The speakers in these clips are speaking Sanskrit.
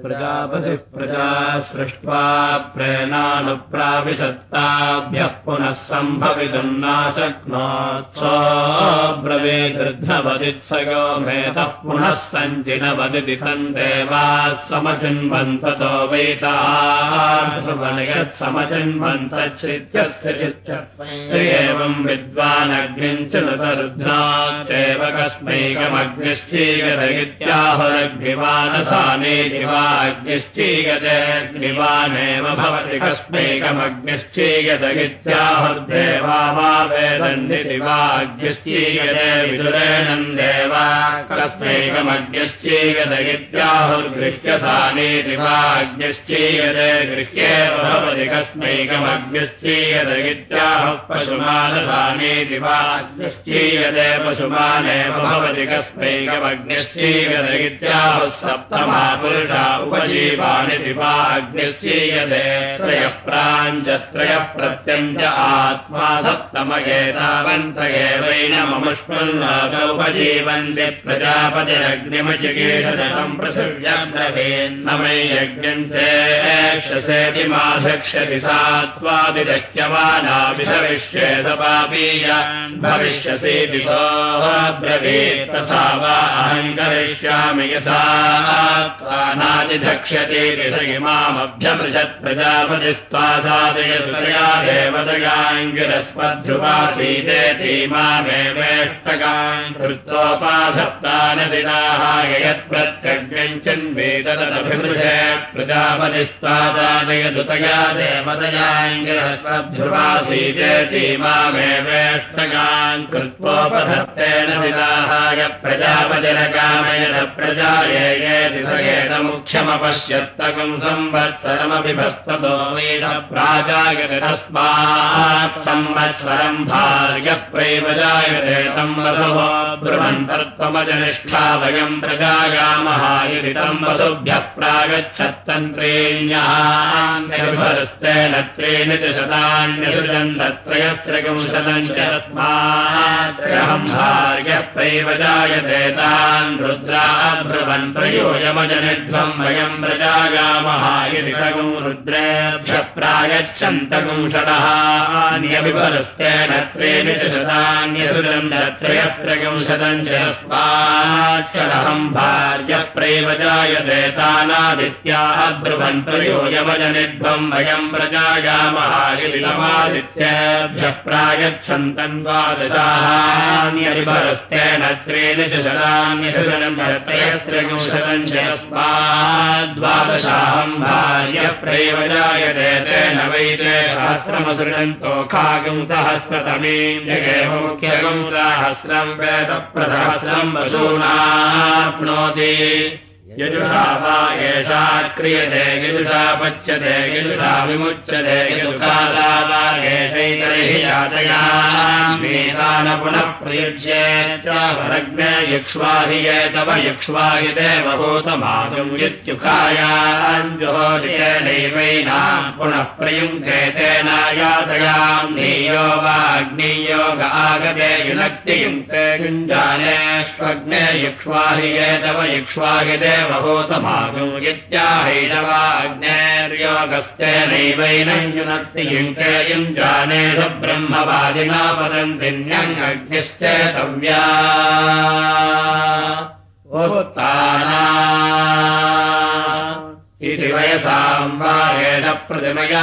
प्रजापतिः प्रजा सृष्ट्वा प्रेणानुप्राविशत्ताभ्यः पुनः सम्भवितुम् नाशक्नोत्सोऽब्रवीदृघ्नवदित्स मेधः पुनः सञ्चिनवदिति सन् देवाः विद्वानग्निम् च नृतरुध्नात्येव कस्मैकमग्निश्चीगत इत्याहुरग्निवानसाने दिवा अग्निश्चीयतेऽग्निवानेव भवति कस्मैकमग्निश्चीयत इत्याहुर्देवा वा वेदन्ति वा अग्निश्चीयते विदुरेणम् देवा कस्मैकमग्निश्चीयत इत्याहुर्गृह्यसानेति वा अग्निश्चीयते गृह्येव भवति कस्मैकमग्निश्चीयत इत्याहुः पशुमानसानेति वा अग्निश्चीयते पशुमानेव भवति कस्मैकमग्निश्चीयत इत्याहुः सप्तमा पुरुषा उपजीवानि दिवा अग्निश्चीयते। त्रयः प्राञ्चस्त्रयः प्रत्यञ्च आत्मा सप्तमयेतावन्त एवैनममुष्मन्नाग उपजीवन्ति प्रजापतिरग्निमचिकीर्षम् पृथिव्यब्रवीन्न मे यज्ञम् चेक्षसेति माधक्ष्यति सा त्वादिदह्यमानाभिषविष्येदपापीय भविष्यसि दिशोः ब्रवीत् तथा करिष्यामि यथा नादिधक्ष्यते इमामभ्यमृषत् प्रजापतिस्त्वासादयत्रया देवतयाङ्गिरस्मध्रुवासीतेति मामेवेष्टकान् कृत्वोपासप्तानि दिनाहाय यत्प्रत्यग्निञ्चिन्वेदतदभिमृशे प्रजापतिस्त्वादादयदुतया देवतयाङ्गिरस्मध्रुवासीतेति मामेवेष्टकान् कृत्वोपधत्तेन दिनाहाय प्रजापतिरकामयन प्रजाये मुख्यमपश्यत्तकम् संवत्सरमपि भस्ततो वेद प्राजायते तस्मात् संवत्सरम् भार्यप्रैव जायते तम् वसुः ब्रुवन्तर्त्वमजनिष्ठा वयम् प्रजागामः वसुभ्यः प्रागच्छत्तन्त्रेण्यस्तेन त्रीणि च शतान्यसृजन्तत्रयस्त्रकंशतम् च तस्मात् भार्यप्रैव जायते तान् रुद्रा ब्रुवन् प्रयोजमजनिध्वम् वयम् प्रजागामः अन्यविपरस्तेन त्रीणि च शतान्यसुरन्त्रयस्त्रगुम् शतम् च यस्माक्षरहम् भार्यः प्रैव जायते तानादित्याः ब्रुवन् प्रयोजमजनिध्वम् वयम् प्रजागामः यदि नमादित्येभ्यः प्रागच्छन्तम् द्वादशाहान्यविपरस्तेन त्रीणि च च यस्माद्वादशाहम् भार्यप्रैव जायते तेन वैते सहस्रमसृजन्तो खागम् सहस्रतमीम् जगेव मुख्यगम् सहस्रम् वेदप्रसहस्रम् वसूनाप्नोति यजुषा वा एषा क्रियते यजुषा पच्यते यजुषा विमुच्यते यजुकाला वा एषैतर्हि यातया। वेदान पुनः प्रयुज्येत्यावरग्ने यक्ष्वाहि ये तव यक्ष्वायते बभूतमातुम् यत्युखायाञ्जोदितेनैवैनाम् पुनः प्रयुङ्क्ते तेनायातयाम् नीयो वा अग्नियोग आगते युनक्तियुङ्क्ते युञ्जानेष्वग्ने यक्ष्वाहि ये तव यक्ष्वायते बभूतमागम् यत्याहैषवाग्नेर्योगस्तेनैवैनम् युनक्ति युङ्के युञ्जाने स ब्रह्मवादिना वदन्तिन्यम् अग्निश्चेतव्या इति वयसाम् वारेण प्रतिमया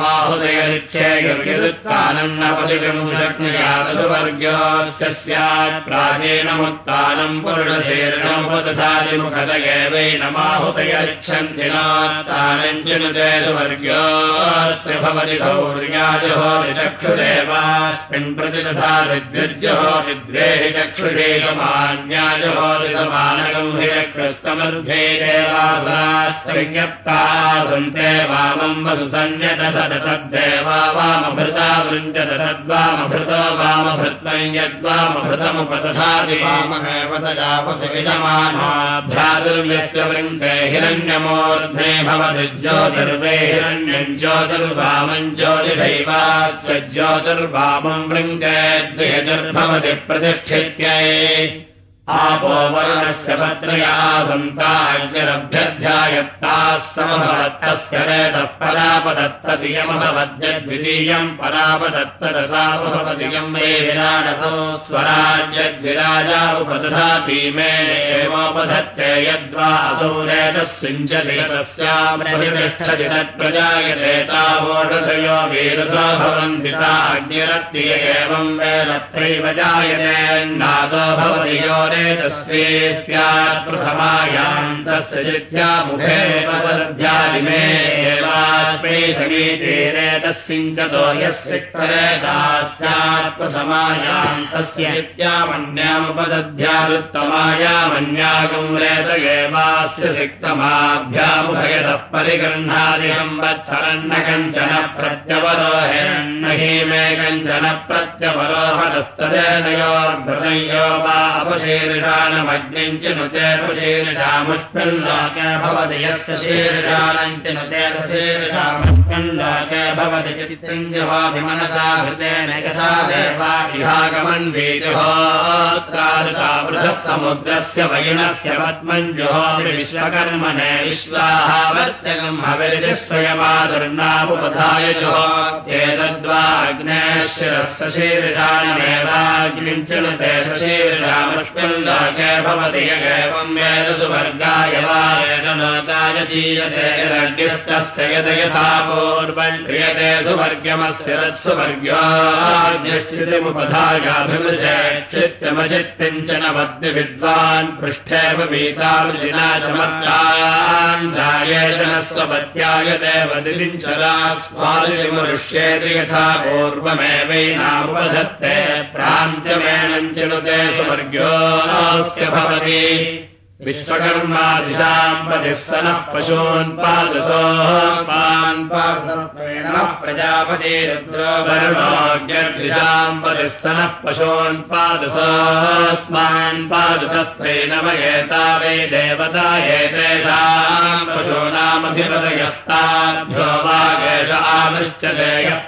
माहुदयरिच्छेयुत्तानम् न पदिगम् शक्नुयादुवर्गस्य स्यात् प्राचीनमुत्तानम् पुरुषशीर्णमुपदधादिमुखदये वै न माहुदयरिच्छन्ति नोत्तानम् चिनुचेदुवर्गस्य भवति चक्षुरेवास्मिन् प्रतिदधा विद्युज्जहोरि द्वेहि चक्षुरेकमान्याजहोरि सन्ते वामम् वसुसन्यत सदतद्देवा वामभृता वृञ्जत तद्वामभृतो वामभृत्वम् यद्वामभृतमुपदधाति वामहेव तजापसविजमानाभ्रादुर्यस्य वृङ्गे हिरण्यमूर्ध्ने भवति ज्योतिर्वे हिरण्यम् ज्योतिर्वामम् ज्योतिषैवास्य ज्योतिर्वामम् वृङ्गे द्वियजुर्भवति प्रतिष्ठित्यै आपो वरुणस्य पत्रया सन्ताज्ञरभ्यध्यायत्ताः समभवत्तस्य रेतः परापदत्तदियमभवद्यद्वितीयम् परापदत्तदसामभवदियम् मे विराडसौ स्वराज्यद्विराजा उपदधाति मे एवोपधत्ते यद्वा असौ रेतस्सिञ्चति तस्यामृतिष्ठति तत्प्रजायते तावोषधयो वीरसा भवन्ति ता अग्निरत्य एवम् वेदत्रैव जायते नादो भवति यो तस्ये स्यात् प्रथमायाम् तस्य जित्या मुखे पदध्यादिमे समीचीने स्यात् प्रथमायाम् तस्य नित्यामन्यामुपदध्यादुत्तमायामन्यागम् रेत एवास्य सिक्तमाभ्यामुभयतः परिगृह्णादिहम् वत्सरन्न कञ्चन प्रत्यवरोहेरन्न हि मे कञ्चन प्रत्यवरोहतस्तदेनयोर्भृतयो वा अपशे शीर्षाणमग्निम् च नुतेर्षीर्षामुष्मिन् लोके भवति यस्य शीर्षाणम् च नुतेर्शीर्षामुष्मिन् लोके भवति चित्तिञ्जहोभिमनसा हृतेन यथा देवा विभागमन्वीजुहोत्कारुकावृतः समुद्रस्य वैनस्य पद्मञ्जुहोमि विश्वकर्मणे विश्वाहावर्त्यकम् हविर्जस्वयमादुर्नामुपधाय जुहो एतद्वा अग्नेश्वरस्य शीर्षाणमेवाग्निम् च नुते शीर्षामुष्मिन् लोके भवति यगेवम् वेद सुवर्गाय वा लोकाय जीयते यदग्निस्तस्य यद यथा पूर्वम् क्रियते सुवर्गमस्य तत्सुवर्ग्यस्थितिमुपधायाभिमृशे चित्तमचित्तिम् च न वद्य विद्वान् पृष्ठेव स्वपत्यायते वदिलिञ्चला स्वादिमरुष्येति यथा पूर्वमेवैनामुपधत्ते प्रान्त्यमेनम् चिनुते सुवर्ग्योऽस्य भवति विश्वकर्मादिशाम् पतिस्तनः पशून्पादसोपान्पादत्वेन प्रजापति रुद्रोवर्णोऽज्ञर्दिशाम् पतिस्तनः पशून्पादसोऽस्मान् पादतस्त्वेन वयेता वै देवता एतेषाम् पशूनामधिपदयस्ताभ्यो वागेश आवृश्चते यः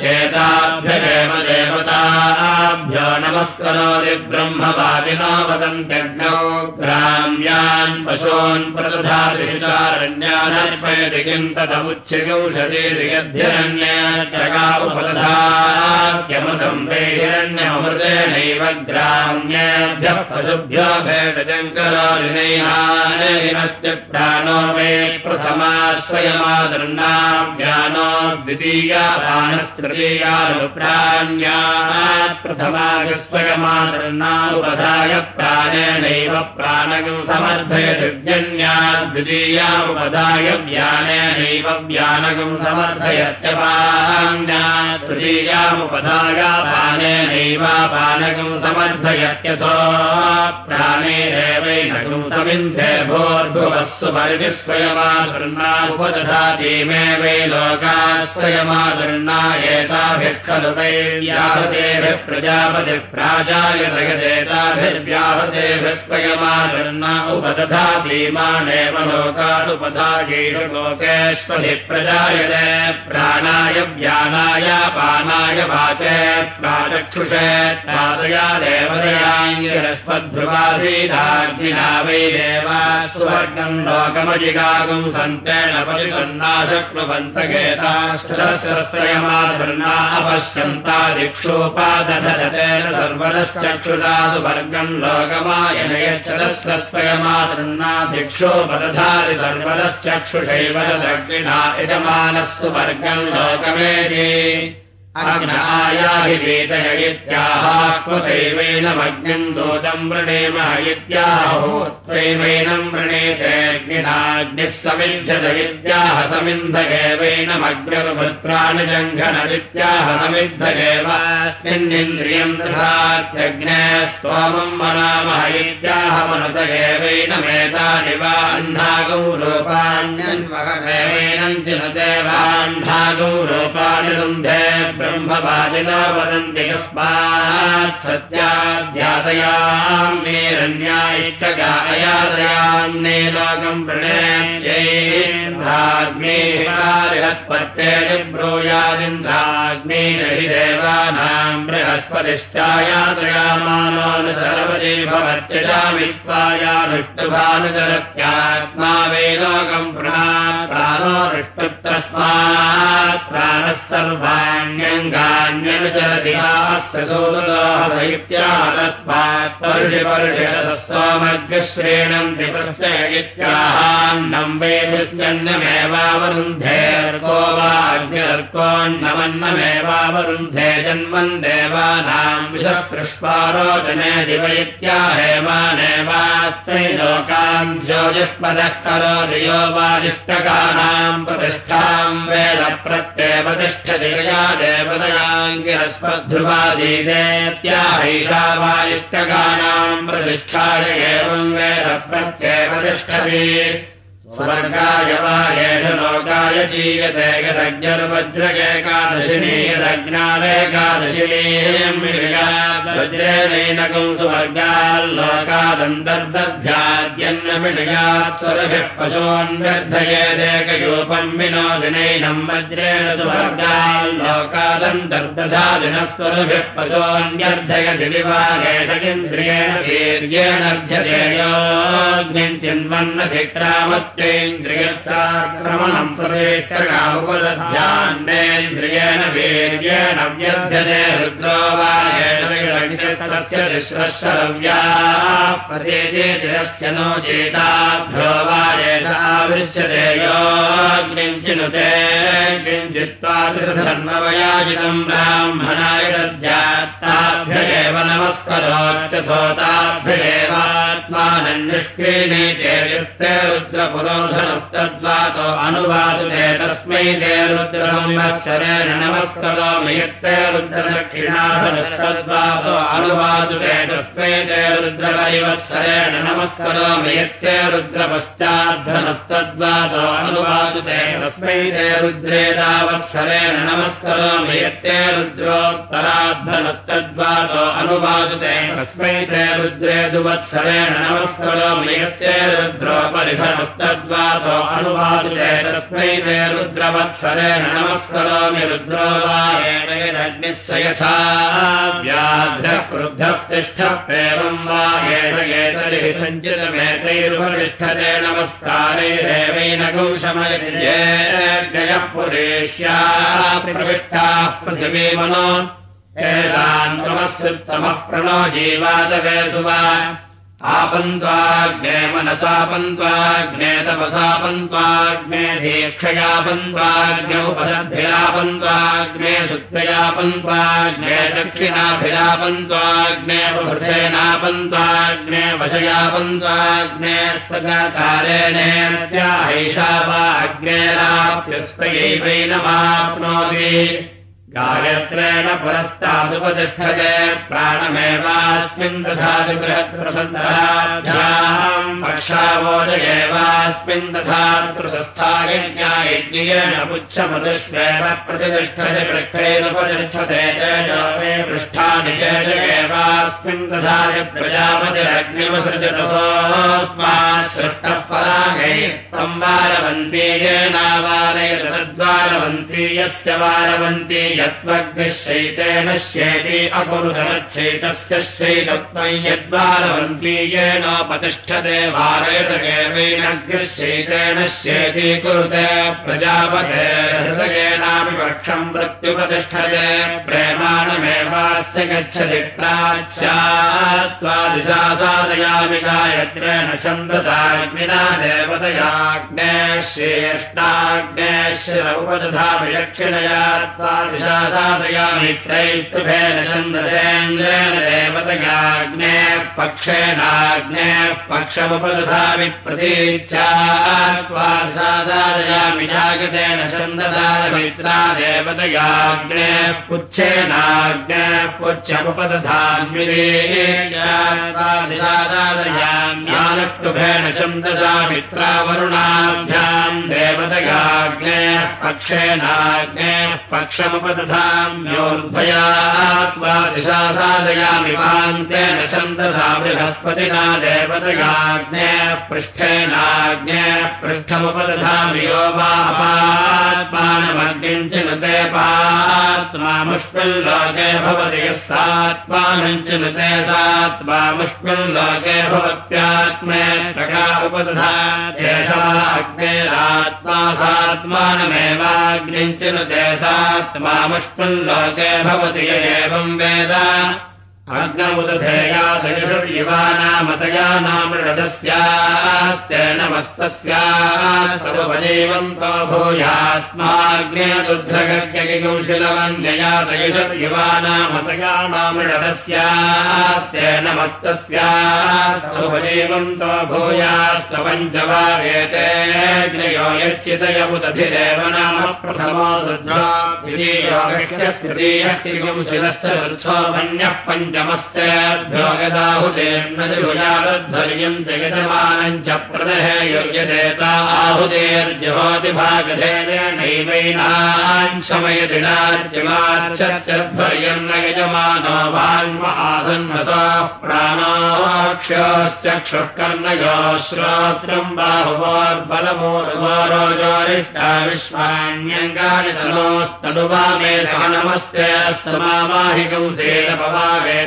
चेताभ्यदेव देवताभ्यो नमस्करोति ब्रह्मवादिनो वदन्त्यग्नौ यद्धिरण्यगामुपदधात्यमृतम् वे हिरण्यमृतेनैव ग्राम्येभ्यः पशुभ्यो भेटजङ्करोदिनैहानस्य प्राणो मे प्रथमा स्वयमादृन्नाभ्यानो द्वितीया प्राणस्तृतीयानुप्राण्या प्रथमा स्वयमादरणामुपधाय प्राणेनैव प्राणगम् समर्थय दिव्यन्या द्वितीयामुपधाय व्यानेनैव व्यानगम् समर्थयत्यपान्या समिन्धे भोर्भुवस्सु परिस्वयमादृणामुपदधाति मे वै लोकास्वयमादृणा एताभिः खलु वै व्याहतेभिः प्रजापति प्राजायतगदेताभिर्व्याहतेभिस्वयमादर्ना उपदधातीमानेव लोकानुपधायैष लोकेष्वधि प्रजायते। प्राणाय व्यानाय पानाय वाचे प्राचक्षुषे पादया देवदयाङ्गिरस्मद्ध्रुवाधीनाग्निना वै देवा सुवर्गम् लोकमजिगागम् सन्तेन परिगन्नाशक्नुवन्तगेताष्टस्वयमाधर्ना अपश्यन्ता दिक्षोपादधतेन सर्वरश्चक्षुषासु वर्गम् लोकमायन यच्छदस्वयमातृन्नाधिक्षोपदधारि सर्वरश्चक्षुषैव दक्षिणा यजमानस्तु वर्गम् लोकमेति अग्नायाहिवेदय इत्याहात्मदैवेनमग्निम् दोतम् वृणेम इत्याहोत्रैवैनम् वृणेतेऽग्निनाग्निः समिध्यत इत्याह समिन्धगेवैनमग्निर्भत्राणि जङ्घनदित्याह समिद्धगेवास्मिन्निन्द्रियम् दधात्यग्ने स्तोमम् वनामः इत्याह मनुत एवैनमेतानि वा अह्नागौ रूपाण्यन्वहमेवैनम् चिनुदेवाह्नागौ रूपाणि ब्रह्मवादिना वदन्ति कस्मात् सत्याध्यादयाम्ने रण्यायिकगायादयाम्ने लोकम् प्रणेत्यैन्द्राग्नेत्पत्तेन ब्रूयादिन्द्राग्नेन हि देवानाम् बृहस्पतिश्चायात्रयामानोऽनुसरवजे भवत्यजामित्वायानुष्टुभानुचरत्यात्मा वेलोकम् प्राणो नृष्टुतस्मात् प्राणः सर्वाण्यङ्गान्यनुचरतिहास्यतोदोहदैत्यातस्मात् प्रश्नयित्याहान्नम् वेदन्यमेवावरुन्धेर्को वा अग्निर्कोन्नमन्नमेवावरुन्धे जन्मन् देवानाम् विषपृष्पारोचने दिवयित्या हेमानेवास्मै लोकान् ज्योतिष्पदः करोति यो वादिष्टकानाम् प्रतिष्ठाम् प्रत्येव तिष्ठति या देवतयाङ्गिरस्पध्रुवादीदेत्याहैषा वायुष्टकानाम् प्रतिष्ठाय एवम् वेद प्रत्येव तिष्ठति स्वर्गाय वा येष लोकाय जीयते यदज्ञर्वज्रकेकादशिनी यदज्ञादेकादशिनीम् वज्रेणैनकम् सुवर्गाल्लोकादन्तर्दध्याद्यन्नमिषयात् स्वरभिः पशोन्वर्धयेदेकयोपम् विनोदिनैनम् वज्रेण सुवर्गाल्लोकादन्तर्दधादिनस्वरभिः पशोन्यर्धयति विवाहेतकिन्द्रियेण वीर्येणर्ध्यतेयोग्निम् चिन्वन्नधिक्रामत् न्द्रियत्राक्रमणम् प्रदेशकामुपदध्यान्नेन्द्रियेण वीर्येण व्यध्यते रुद्रो वायेणस्य विश्वशरव्या प्रदेशेतिरस्य नो चेताभ्यो वायेतावृच्यते योग्निम् चिनुते किञ्चित्त्वा धर्मवयाजितम् ब्राह्मणाय दध्यात्ताभ्य एव नमस्करोत्यथोताभ्येवात्मानन्निष्क्रीणीते युक्ते रुद्रपुरोधनस्तद्वातो अनुवादुते तस्मै ते रुद्रसंवत्सरेण नमस्करोमि यत्ते रुद्रदक्षिणाधनस्तद्वातो अनुवादुते तस्मै ते रुद्रवैवत्सरेण नमस्करोमि यत्ते रुद्रपश्चाद्धनस्तद्वातो अनुवादुते तस्मै ते रुद्रेदावत्सरेण नमस्करोमि यत्ते रुद्रोत्तराद्धनस्तद्वातो अनुवादुते तस्मै ते रुद्रे नमस्करोमि यत्ते रुद्रोपरिधनस्तद्वातो अनुवादुते तस्मै ते रुद्रवत्सरेण नमस्करोमि रुद्रो वायेणग्निस्य यथा व्याघ्रः क्रुद्धः तिष्ठ एवम् वा येन एतैः सञ्चितमेतैरुपतिष्ठते नमस्कारैरेवैनकं शमयति जयः पुरेष्या प्रविष्टाः पृथिवीमनो एतान् नमस्कृत्तमः प्रणो जीवादवे आपन्त्वाग्ने मनसापन्त्वाग्ने तपसापन्त्वाग्ने दीक्षयापन्त्वाग्नौपदभिरापन्त्वाग्ने शुद्धयापन्त्वाग्ने दक्षिणाभिरापन्त्वाग्ने प्रभृसेनापन्त्वाग्ने वशयापन्वाग्ने स्तकाकारेणेत्याहैषा वा अग्नेराप्यस्तयैवैनमाप्नोति गायत्रेण पुरस्तादुपतिष्ठते प्राणमेवास्मिन् दधातृतस्थायज्ञायज्ञेन पुच्छमदुष्वेव प्रतिष्ठते पृष्ठैरुपतिष्ठते तेजो मे पृष्ठानि चेज एवास्मिन् दधाय प्रजापतिरग्निवसृजतसोऽस्मात् सृष्टः परागै संवारवन्ती येनावारयत तद्वारवन्ती यस्य वारवन्ती यत्त्वग्निश्चैतेन श्येति अकुरुधनच्छैतस्य शैतत्वं यद्वारवन्ती येनोपतिष्ठते वारयत केवैनग्निश्चैतेन श्येति कुरुते प्रजापते हृदयेनापि पक्षम् प्रत्युपतिष्ठते गच्छति प्राच्यात्वादिशादादयामि गायत्रेण छन्दसाग्निना देवतयाग्ने श्रेष्ठाग्नेश्वरौपदधामि दक्षिणया त्वादिशादादयामि त्रैत्युभेन चन्द्रेन्द्रेण देवतयाग्ने पक्षेणाग्ने पक्षमुपदधामि प्रतीच्या त्वादिशादादयामि जागतेन छन्दसारमित्रा देवतयाग्ने पुच्छेनाग्ने पुच्छमुपदधाम्यदिशादादयाम्यानक्तुभेन छन्दसामित्रावरुणाभ्याम् देवतयाग्ने पक्षेनाग्ने पक्षमुपदधाम्योर्भयात्वा दिशासादयामि पान्तेन छन्दसा बृहस्पतिना देवतयाग्ने पृष्ठेनाग्ने पृष्ठमुपदधामि यो वापात्मा सात्मानमग्निम् पात्मामुष्मिल्लोके भवति यः सात्मानम् सात्मामुष्मिल्लोके भवत्यात्मे प्रका सात्मामुष्मिल्लोके भवति य वेद अग्नमुदधेयादयुषुर्युवानामतयानामृढस्यात्तेन मस्तस्यास्तवपदेवन्तो भूयास्माग्ने दुद्धगत्यकिकौशलवन्ययादयुषुर्युवानामतयानामृढस्यास्तेन मस्तस्यास्तवपदेवन्तो भूयास्तवञ्चवारेतेऽग्नयो यच्चितयमुदधिरेव नाम प्रथमो नमस्तेभ्यो यदाहुतेर्नजुयारध्वर्यम् जगजमानम् च प्रदहे योग्यदेता आहुतेर्जहोतिभागधेनैवैनान् शमयदिनार्यमार्चत्यध्वर्यम् न यजमानो वान्मासन्नतो प्राणोक्षश्चक्षुष्कर्णयो श्रोत्रम् बाहुवोर्बलमोर्वरोजोरिष्टा विश्वान्यङ्गानि तनोस्तनुवा मे नमस्ते स्तमाहिकम्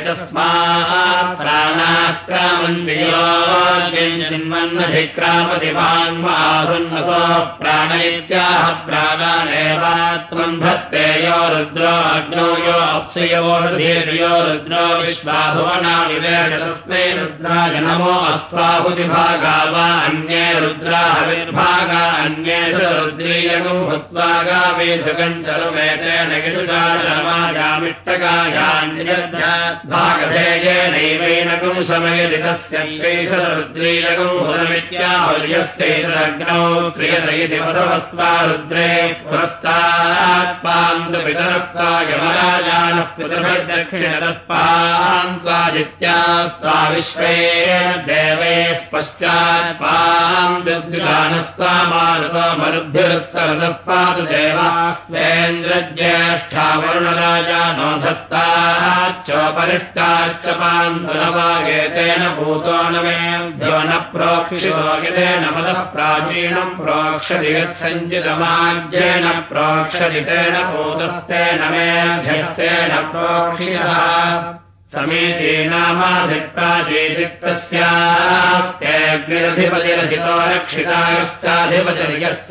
सेन पवागे तस्मात् प्राणाक्रामन्वियोन्मन्नधिक्रामदिवान्माहुन्नसो प्राण इत्याह प्राणानेवात्मम् धत्ते यो रुद्रो अग्नो यो अप्सयोर्धीर्यो रुद्रो विश्वाभुवना तस्मै रुद्राय नमो अस्त्वाहुतिभागा वा अन्ये रुद्रा हविर्भागा अन्ये च रुद्रीयगम् भूत्वा गावेशकम् चरुमेतेन यशुषारमायामिष्टकायान्यद्धा भागधेयेनैवैनकम् समयति तस्यैवेशरुद्रीयकम् हुरमित्याहुर्यस्यैतदग्नौ क्रियत इति वसवस्त्वा रुद्रे पुरस्तात्पान्तपितरस्त्वा यमराजानः पितृभिर्दक्षिणतस्पान्त्वादित्यास्त्वा विश्वे देवैः वरुणराजानोधस्ताच्चोपरिष्टाच्च पान्धुनवागेतेन भूतो न मेभ्यो न प्रोक्षितो यतेन मदः प्राचीनम् प्रोक्षति यत्सञ्चितमाज्येन प्रोक्षति तेन भूतस्तेन प्रोक्षितः। समीचीनामाधिक्ताजेदिक्तस्याग्निरधिपतिरधितो रक्षितायश्चाधिपतिर्यश्च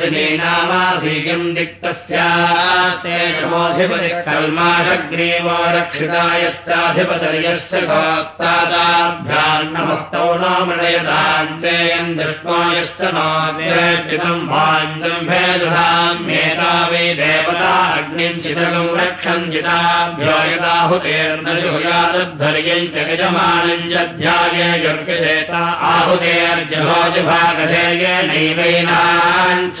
वचनीनामाभीयम् दिक्तस्यामोऽधिपतिकल्माषग्रीवो रक्षितायश्चाधिपतर्यश्च भोक्तादाभ्यान्नमस्तौ नो मृणयदान्तेयम् दृष्मायश्च नाम् वान्दम्भे दधाम्येता वै देवता अग्निम् चितलम् रक्षन् यदाहुतेर्नजुयादध्वर्यम् च गजमानम् च ध्याये युर्गजेता आहुतेर्जभोजभागधेयेनैवैनाञ्च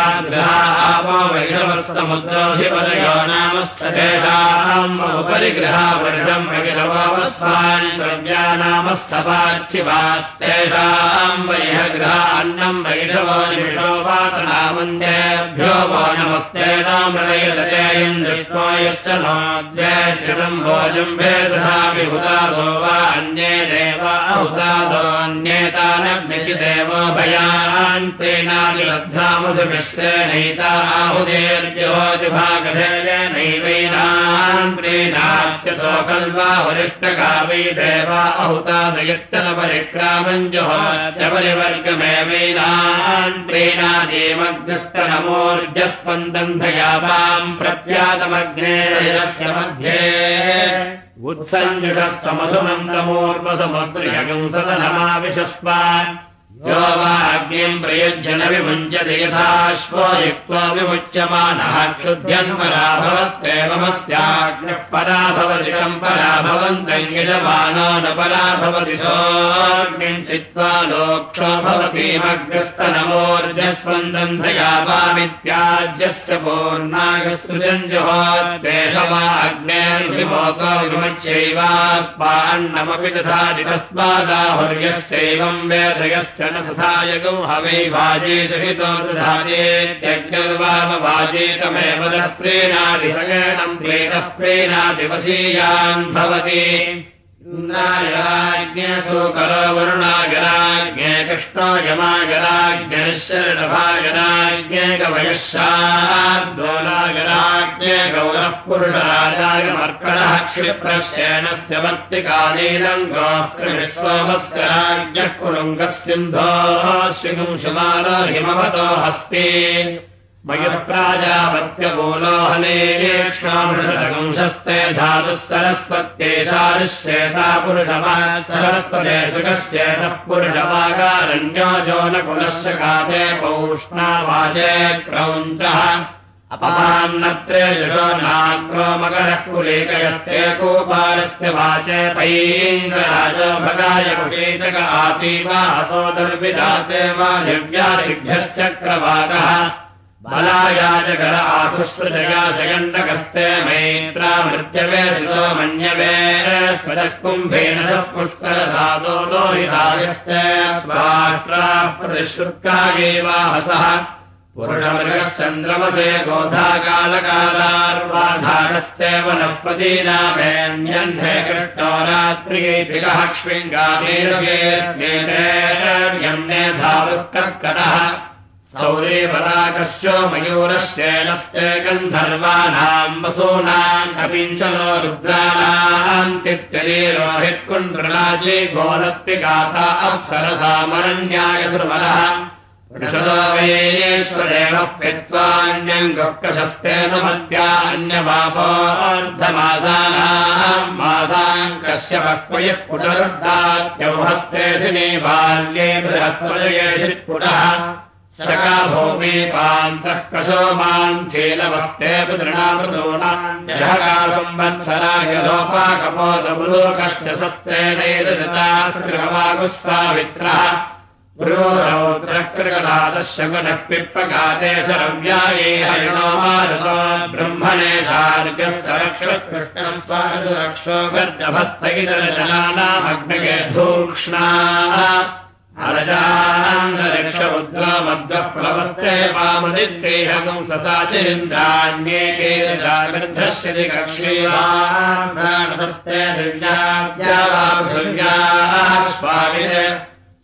द्रव्यानामस्थपाच्छिवास्तेषाम् वैहग्रहा अन्नम् वैषवो निमिषो वातनामन्देभ्यो वो नमस्तेनामृणयदजेयम् दृष्ट्वा यश्च नोद्वेष्टम् भोजम् भेदधामि हुतादो वा अन्ये देवा हुतादोऽन्येतानग्निशिदेवो भयान् वरिष्ठकावै देवा अहुतादयत्तनपरिक्रामम् जुहोत्य परिवर्गमेवैनान् प्रीणादेमग्नस्तनमोर्जस्पन्दन्धयावाम् प्रत्यातमग्नेरस्य मध्ये उत्सञ्जुषस्तमधुमन्तमूर्वसमुद्रियगम् सदनमाविशस्व यो वा अग्निम् प्रयुज्य न यथाश्वो युक्त्वा विमुच्यमानः क्षुध्यन्पराभवत्वेवमस्याग्निः परा भवति कम् परा भवति अग्नेर्विमोको विमुच्यैवास्मान्नमपि दधाति तस्मादाहुर्यश्चैवम् वेदयश्च न तथायगौ हवै वाजेतहितो दधाजेत्यग्निर्वामवाजेतमेव नः प्रेणादिसगणम् प्रेतः प्रेणादिवशीयान् भवति इन्द्रायराज्ञसो करो वरुणागराज्ञे कृष्णो यमागराज्ञशरणभागराज्ञे गवयशाद्दोलागराज्ञे गौरः पुरुषराजाय मर्कणः क्षिप्रशेनस्य वर्तिकालीलम् गोस्त्रविश्वमस्य राज्ञः कुरुङ्गः सिन्धोः शिगुंशमानो हिमवतो हस्ति मयुप्राजापत्यमूलोहनेष्णामृषगंशस्ते धातुस्तरस्पत्ये चारुश्चेता पुरुषमा सरस्वते सुखश्चेतः पुरुषमागारण्यो जो न कुलस्य काते पौष्णावाचे क्रौञ्चः। अपमान्नत्रे जुषो नाक्रो मकरः कुलेकयस्ते कोपालस्य वाचे पैन्द्रराजो भगाय कुशीतक आतीवा असो दर्विदाते वा दिव्यादिभ्यश्चक्रवाकः बलायाजकर आकुसृजया जयण्डकस्ते मैत्रामृत्यवे सुतो मन्यवे कुम्भेन पुष्करधातो लोहितायस्ते स्वाष्ट्राः प्रतिश्रुत्कायैवाहसः पुरुषमृगश्चन्द्रमसे गोधाकालकालार्वाधानश्चे वनस्पतीनामेऽन्यन्धे कृष्णो रात्रिगैभिगः क्ष्विङ्गामेरगेर्यम्ने धावुत्कः पराकश्चो मयूरश्चेनश्चे गन्धर्वाणाम् वसूनाम् कपिञ्चलो रुद्राणाम् तित्यरीरोहित्कुण्ड्रलाजे गोलत्पिगाता अप्सरसामरण्याय दुर्मलः वृषदोवेश्वरेव प्यत्वान्यम् गोक्कशस्तेन मत्यान्यवापोऽर्धमासानाम् मासाङ्कस्य भक्वयः पुटरुद्धात्यौहस्ते दिने बाल्ये बृहस्पदयेषित्पुटः शका भूमिपान्तः कसोमान् चेलवस्ते पुतृणामृतोणाकासंवत्सरायलोपाकपोतमुलोकश्च सत्तेनैरवागुस्सावित्रः पुरोरौद्रकृगलादस्य गुणः पिप्पकाते सरव्याये हरिणो मारुतो ब्रह्मणे सार्गस्तरक्षकृष्णस्वारक्षो गर्जभस्तैतरजनानामग्नये धूक्ष्णा हरजानन्दरक्षमुद्रामद्गप्लवस्ते वामनित्रेहगम् ससाचिरिन्द्राण्येके जागर्धस्यति कक्षीवास्ते दिव्याद्यावाभृव्याः स्वामिने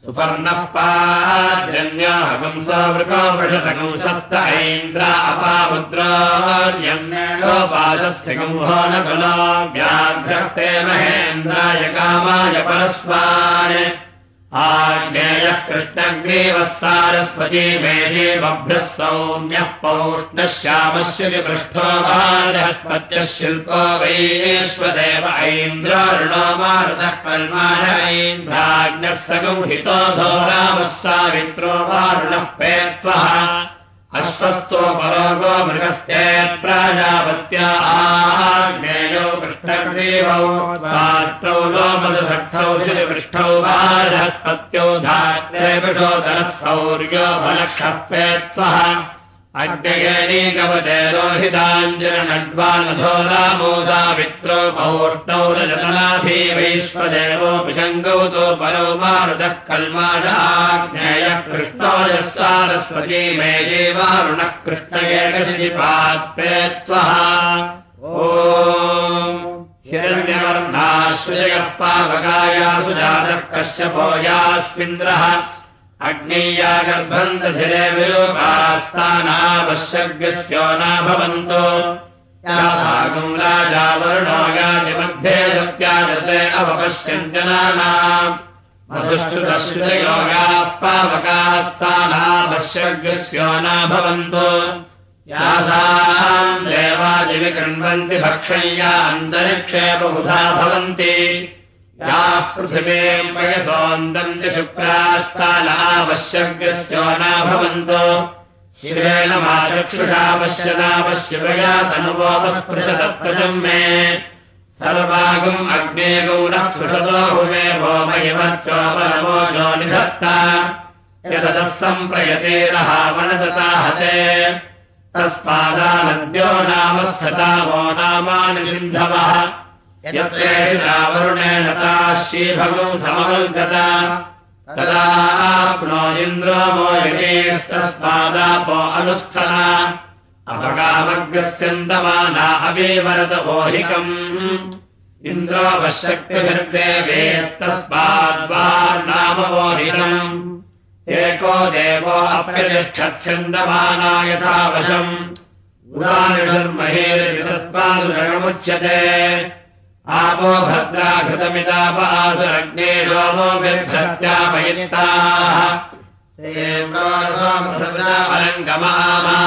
सुपर्णः पाजन्याहगंसवृकोपृषतगंसस्त ऐन्द्रा अपामुद्रार्यन्योपादस्य गंहो न कुलो व्याघ्रस्ते महेन्द्राय कामाय परस्वान् आज्ञेयः कृष्णग्रीवः सारस्वती बभ्रः सौम्यः पौष्णश्यामस्य विपृष्ठो बृहस्पत्यः शिल्पो वैश्वदेव ऐन्द्रारुणो मारुतः कल्माण ऐन्द्राज्ञः सगंहितो रामः सावित्रो वारुणः पेत्वः अश्वस्तो परोगो मृगस्ते प्राजापत्या आज्ञेयो कृष्णग्रीवौ पात्रौ लोमदभक्तौ शिपृष्ठौ बालहस्पत्यो धात्रे विषोदरः सौर्यो बलक्षः पेत्वः अग्नयेनीकवते रोहिताञ्जनड्वानधो रामोदावित्रो पौष्णौ रजतनाभी वैश्वदेवोऽपि शङ्गौतो परो मारुतः कल्माजाग्नेयः कृष्णो यः सारस्वती मेये वारुणः कृष्णये गजिपात्पे त्वः ओ पावकायासु जातः कश्यपो यास्मिन्द्रः गर्भन्तधिरे विरूपास्तानावश्यज्ञस्यो न भवन्तो याभागम् राजा वरुणोगादिमध्ये सत्यादते अवपश्यञ्जनानाम् मधुश्रुतश्रुतयोगाः पावकास्तानावश्यज्ञस्यो न भवन्तो यासाम् देवादिविकृण्वन्ति भक्षय्या अन्तरिक्षे बहुधा भवन्ति। याः पृथिवीम् वयसोन्दन्ति शुक्रास्तानावश्यज्ञस्यो न भवन्तो शिवेन मा चक्षुषावश्यनावश्यवया तनुवोपस्पृशतप्रजम् मे। सर्वागम् अग्ने गौरः स्पृशतो हुमे भोमयवच्चोपरमो जो निधत्ता। यततः सम्प्रयतेरः वनदताहते तस्मादानद्यो नाम स्थतामो नामानि सिन्धवः। यत्रेणावरुणेन ताश्रीभगौ समवल्गता। तदाप्नो इन्द्रो मो यजेस्तस्मादापो अनुस्थना अपगामग्रस्यन्तमाना अवेवरत ओहिकम्। इन्द्रोपशक्तिभिर्देवेस्तस्माद्वान्नाम ओहिकम् एको देवो अप्यतिष्ठत्यन्दमाना यथा वशम् उदानिषर्महेतस्मादुमुच्यते आपो भद्राघृतमिताप आसुरग्ने सोमो व्यर्थत्यापयिताः अलङ्गमामा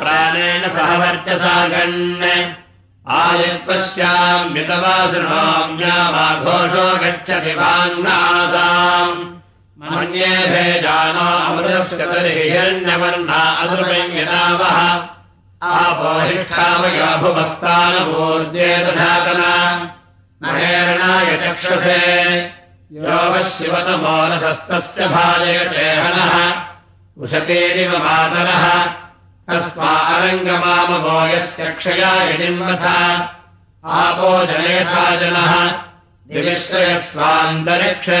प्राणेन सह वर्चसा गण् आयत्पश्याम्यतवासृणाम्यामाघोषो गच्छति भाङ्नासाम् मन्ये भेजानो अमृतस्य तर्हिरण्यवर्णा असृपय्यनावः आपोहिष्ठावयाभुमस्तानभूर्जे तथातना महेरणाय चक्षसे योगशिवतमोनशस्तस्य भाजयतेहनः उशतेरिव मातरः तस्मा अरङ्गमामभो यस्य क्षया यजिन्वथ आपो जनेथा जनः दिविश्रयस्वान्तरिक्षे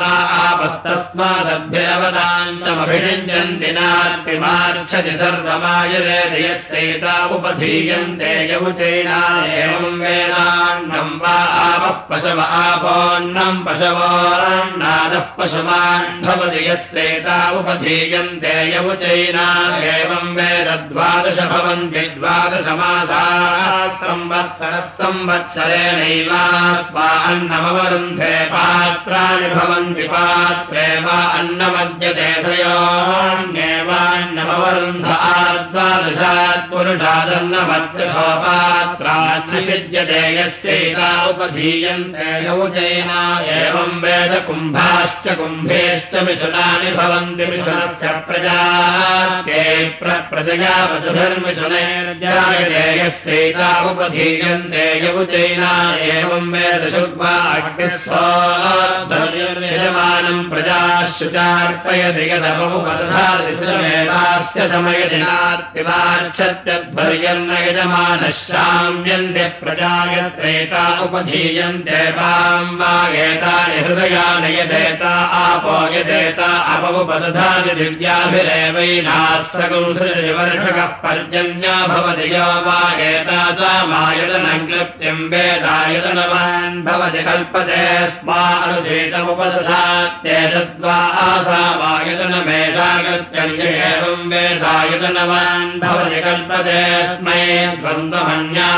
वा आपस्तस्मादभ्यवदान्तमभिषिञ्जन्ति नार्तिमार्च्छति सर्वमायदेयस्यैता उपधीयन्ते यौचैना एवम् वेदान्नम् वा आपः पशव आपोन्नम् पशवोन्नादः पशुमान् भवति यस्यैता उपधीयन्ते यौचैना एवम् वेद द्वादश द्वादशमासा संवत्सरः संवत्सरेणैवास्मा अन्नमवरुन्धे पात्राणि भवन्ति पात्रे वा अन्नमद्यते त्रयोण्येवान्नमवरुन्ध आद्वादशात् पुरुषादन्नमद्यशो पात्राच्छिद्यते यस्यैता उपधीयन्ते यौजैना एवम् वेद कुम्भाश्च कुम्भेश्च मिथुनानि भवन्ति मिथुनस्य प्रजा प्रजया वसुधर्मिथुनैर्जायते यस्यैता गीयन्ते यवुचैना एवम् वेदशुग्वा अग्निस्वामानम् प्रजाश्रुचार्पयति यदपमुपदधातिमेवास्य समयदिनात्तिवाच्छत्यध्वर्यन्न यजमानश्राम्यन्ते प्रजायत्रेता उपधीयन्ते वाम् हृदया नयदेता आपो यदेता अपमुपदधाति दिव्याभिरेवैनाः सगुंसृजवर्षकः पर्जन्या भवति यो क्लृप्त्यम् वेदायतनवान् भवति कल्पते एवम् वेदायतनवान् भवति कल्पते स्मै द्वन्द्वमन्या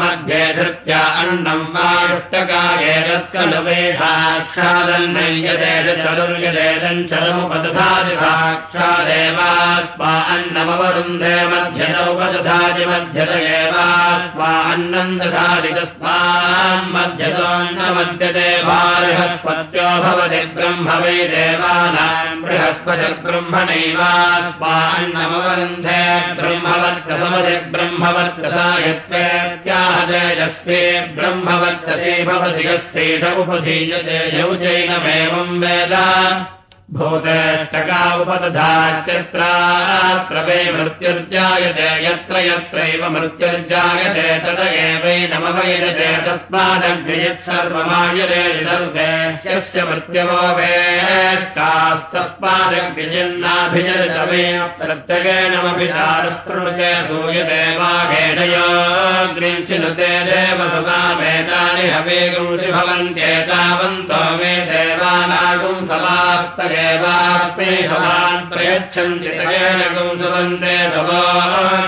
मध्ये धृत्या अन्नम् वायुष्टकायेतत्कलुवेधाक्षादन्नय्यते चतुर्यदेदम् चलमुपदधाति साक्षादेवास्मा अन्नमवरुन्धे मध्यतोपदधाति मध्यत एवास्मा मध्यतोऽन्नमद्यते बृहस्पत्यो भवति ब्रह्म वै देवानाम् बृहस्पतिर्ब्रह्मणैवास्मा अन्नमवरुन्धे ब्रह्मवत्कसम ब्रह्मवर्तसा यत्त्याहजयस्ते ब्रह्मवर्तते भवति यस्येष उपधीयते यौजैनमेवम् वेद भूतेष्टका उपदधात्यत्रात्र वै मृत्युर्जायते यत्र यत्रैव मृत्युर्जायते तद एवैनमवैरते तस्मादग्नियत्सर्वमायते सर्वे यस्य मृत्यवो वेष्टास्तस्मादग्निजिन्नाभिजतमे प्रत्यगेणमभिधारस्तृणुते सूयते वाघेणयोग्निञ्चिनुते देवसमामेतानि हवेगुंसि भवन्त्येतावन्तो मे देवानागुं प्रयच्छन्ति तगेन कुंसवन्ते सवोर्णसवो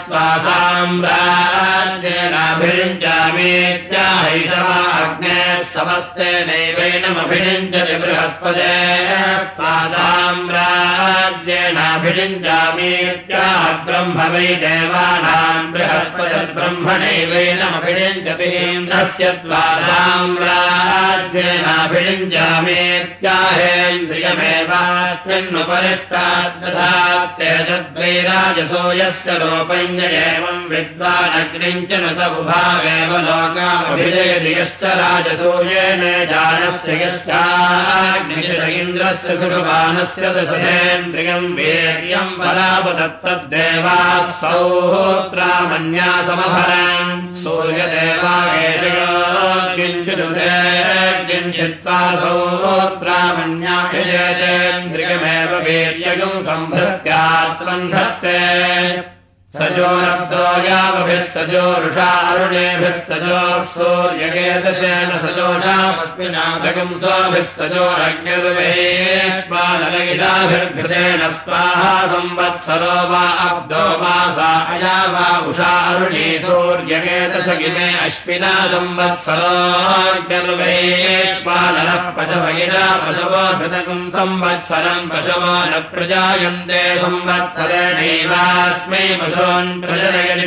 एवास्मान्नाद्यन्तधात्यग्ने स्वासाम्राज्येनाभिषिञ्जामेत्याहैषवाग्ने समस्ते नैवैनमभिषिञ्जति बृहस्पदे स्वासाम्राज्येनाभिषिञ्जामेत्याह ब्रह्म वै देवानाम् बृहस्पतिर्ब्रह्मणैवैनमभिषिञ्जति इन्द्रस्य लोपञ्ज एवम् विद्वानग्निम् च न स उभावेव लोकामभिजयति यश्च राजसूयेन जानस्य यश्चाग्निशिर इन्द्रस्य सुखवानस्य दशेन्द्रियम् सौत्रामन्यासमभरम् सूर्यदेवागेशयो किञ्चिदुदे किञ्चित्त्वासौत्रामन्याभिजयतेन्द्रियमेव वीर्यगम् सम्भृत्यात्मन्धत्ते। सजोरब्दो यावभिः सजोरुषारुणेभिः सजो सूर्यकेदशेन सजोषामस्मिनाथकम् स्वाभिः सजोरज्ञदवेष्मानलगिताभिर्घृतेन स्वाहा संवत्सरो वा अब्दो मासा अया वा उषारुणे सूर्यकेदशगिमे अश्विना संवत्सरोर्गर्वेष्मानलः पशवगिना पशवो घृतकम् संवत्सरम् पशवो न प्रजायन्ते संवत्सरेणैवास्मै पशु प्रजनयति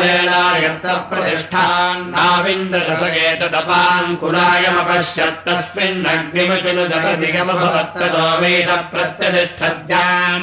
लेलायत्त प्रतिष्ठान्नाविन्दकसगेतदपाङ्कुरायमपश्यत्तस्मिन्नग्निमचिनुदधिगमभवत्ततो वेद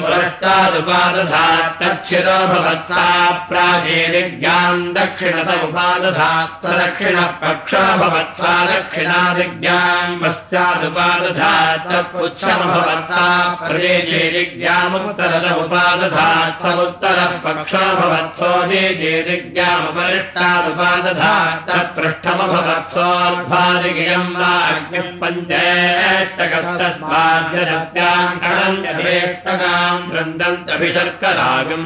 प्रत्यतिष्ठद्याम् पुरस्तादुपादधात्तच्छिरो भवत्सा प्राचेदिज्ञाम् दक्षिणत उपादधात् दक्षिणः पक्षा भवत्सा दक्षिणादिज्ञाम् पश्चादुपादधात् पुच्छमभवत्सा प्रजेचेदिज्ञामुत्तरत उपादधात् समुत्तरः पक्षा भवत्सोदिज्ञामुपरिष्टादुपादधा तत्पृष्ठमभवत्सोऽल्भादिगियम् वा अग्निः पञ्चेष्टकस्तस्माद्यस्याम् वृन्दन्तभिशर्करागम्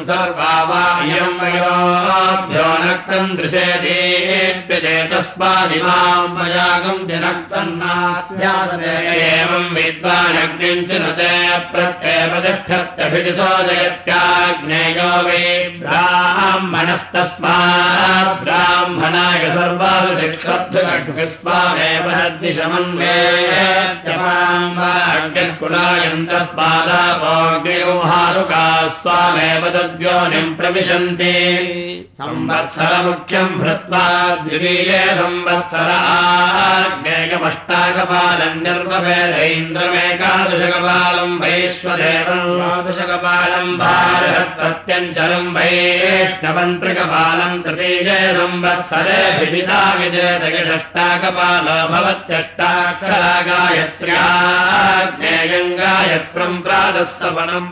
सर्वा वा इयम् वयोभ्यो नक्तम् दृशेदेप्यते तस्मादिमाम् मयागम् जनक्तन्नास्यादते एवम् विद्वानग्निम् च न ते प्रत्येव तिष्ठत्यभिदिशो जयत्याग्नेयो वै ब्राह्मणस्तस्मात् ब्राह्मणाय सर्वादिक्षब्धकट्भिस्मामेव हद्दिशमन्वेकुलायन्तस्मादापोग्नियोहारुका स्वामेव तद्योनिम् प्रविशन्ति संवत्सरमुख्यम् भृत्वा द्वितीये संवत्सर आग्नेयमष्टाकपालम् निर्वभेदैन्द्रमेकादशकपालम् वैश्वदेवम् द्वादशकपालम् भारहस्पत्यञ्चलम् वैष्णवन्त्रिकपालम् तृतीये संवत्सरे भिषिता विजयदयषष्टाकपालो भवत्यष्टाक्षरा गायत्र्याज्ञेयम् गायत्रम् प्रादस्तवनम्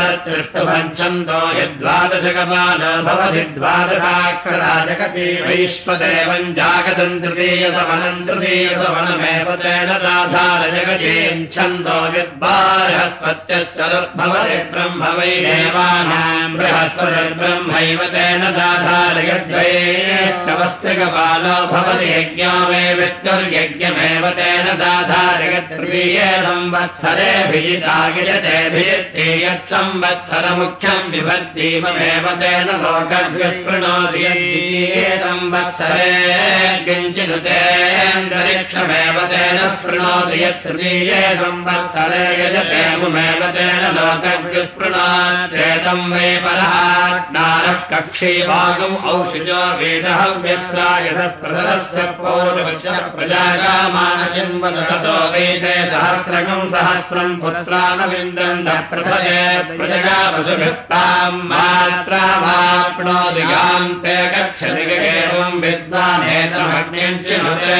छन्दो यद्वादशकपालो भवति द्वादशाक्षराजकति वैश्वदेवम् जागतम् तृतीयसवनम् तृतीयसवनमेव तेन दाधार जगतीम् छन्दो यद्बारहस्पत्यश्चरुर्भवति ब्रह्म वै देवानाम् बृहस्पतिर्ब्रह्मैव तेन दाधारयद्वयेस्तवस्तिकपालो भवति यज्ञो वै विष्णुर्यज्ञमेव तेन संवत्सरेऽभिजितागिजतेऽभिजित्ते यत्संवत्सरमुख्यम् विभक्तीममेव तेन लोकद्विस्पृणोति संवत्सरे तेन स्पृणोति यत्तृतीये संवत्सरे यजतेमुमेव तेन लोकद्विस्पृणात्येतम् वै परः नारः कक्षे भागम् औषजो वेदः व्यस्रायधस्प्रदरस्य पौरवश्य प्रजागामानचिन्वदतो वेदे सहस्रकम् सहस्रम् मात्रामाप्नोति गान्ते गच्छति एवम् विद्वानेतमग्न्यम् चिनुते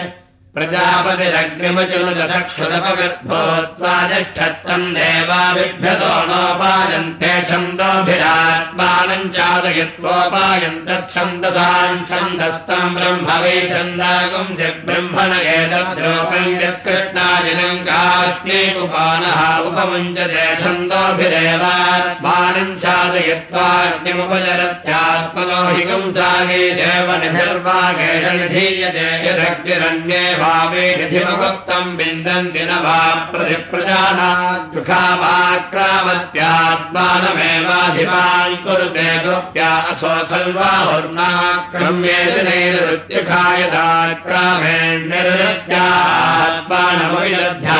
प्रजापतिरग्निमचलुदक्षुरपविर्भोत्वादिष्ठत्तम् देवाभिभ्यतो नोपायन्ते छन्दोभिरात्मानम् चादयित्वोपायन्तच्छन्दसाम् छन्दस्तम् ब्रह्म वै छन्दागुम् जग्ब्रह्मण एतद्रोपम् यत्कृष्णाजिनम् काष्णीकुपानः उपमुञ्चते छन्दोभिरेवात्मानम् चादयित्वाग्निमुपचरत्यात्मलोहिकम् चागे देवनिधिर्वागेष निधीयते यदग्निरन्ये भावेधिमुक्तम् बिन्दन्ति न वा प्रतिप्रजानाद्युखामाक्रामत्यात्मानमेवाधिमान् कुरुते गोप्या असो खल्वाहुर्नाक्रम्येनैरृत्युखायदाक्रामेण्यत्यात्मानमविलभ्या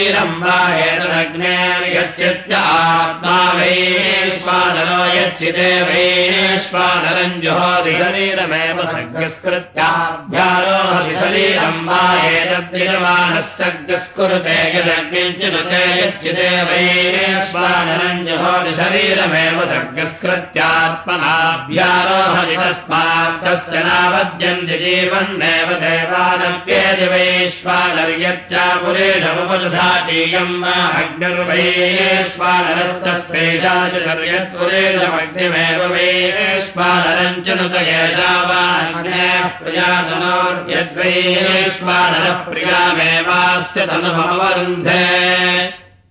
शरीरम् वा एतदग्नेन यच्चित्य आत्मा वैश्वानरो यच्चिते वैश्वानरम् जुहोति शरीरमेव सज्ञस्कुरुते यदग्निञ्चिनुते यच्चिते वैश्वानरम् जुहोति शरीरमेव सज्ञस्कृत्यात्मनाभ्यारोहति तस्मात् तस्य जीवन्नेव देवानप्येति वैश्वानर्यच्चापुरेशमुपदधातीयम् वा अग्निर्वैश्वानरस्तस्यैषाचर्यत्पुरेशमग्निमेव वैश्वानरम् च नुत येषा वा अग्नेः प्रियातनोर्यद्वैश्वानरः प्रियामेवास्य तनुभवरुन्धे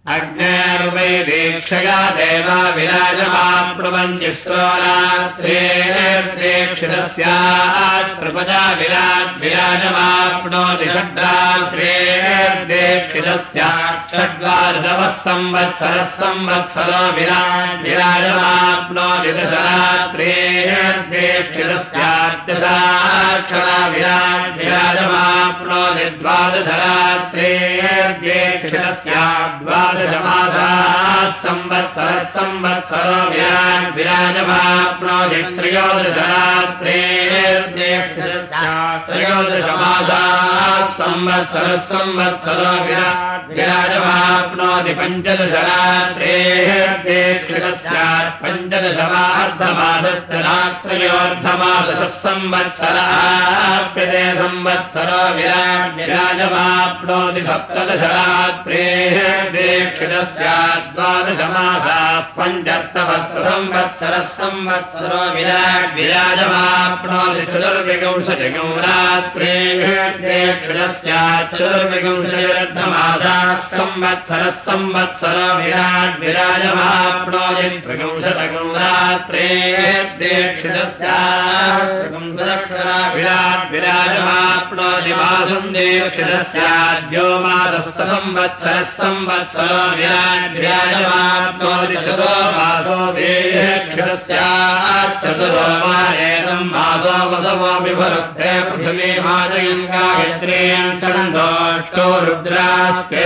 अग्नेर्वै दीक्षया देवा विराजमाप्नुवन्ति स्रोरात्रेर्देक्षितस्यात्प्रपदा विराट् विराजमाप्नोति षड्रात्रेर्देक्षितस्यात् षड्वादशवः संवत्सरः संवत्सरो विराट् विराजमाप्नोति दशरात्रेर्देक्षितस्यात् दशाक्षरा विराट् विराजमाप्नोति द्वादशरात्रेर्देक्षितस्यात् द्वादश संवत्सरः संवत्सरो विराट् विराजमाप्नोति त्रयोदशरात्रेर्देक्षत्रयोदशमासाः संवत्सरः संवत्सरो विराट् विराजमाप्नोति पञ्चदशरात्रेर्देक्षस्यात् पञ्चदशमार्धमासश्चरात्रयोर्धमासः संवत्सराप्यते संवत्सरो विराट् विराजमाप्नोति सप्तदशरात्रेर्देक्षितस्याद्वादशमासाः पञ्चर्तवत्संवत्सरः संवत्सरो विराट् विराजमाप्नोति चतुर्विंशतिगं रात्रेर्देक्षितस्यात् संवत्सरः संवत्सरो विराट् विराजमाप्नोति विराट् विराजमाप्नोति मास देवक्षरस्याद्यो मातस्तसंवत्सरः संवत्सरो विराड्यायमाप्नोति चतुरो मासो वेक्षरस्याच्चतुरो मायेदम् मासो वसवो विभरस्ते पृथिवी मादयम् गायत्रीम्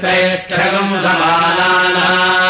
श्रेष्ठगम् समानाः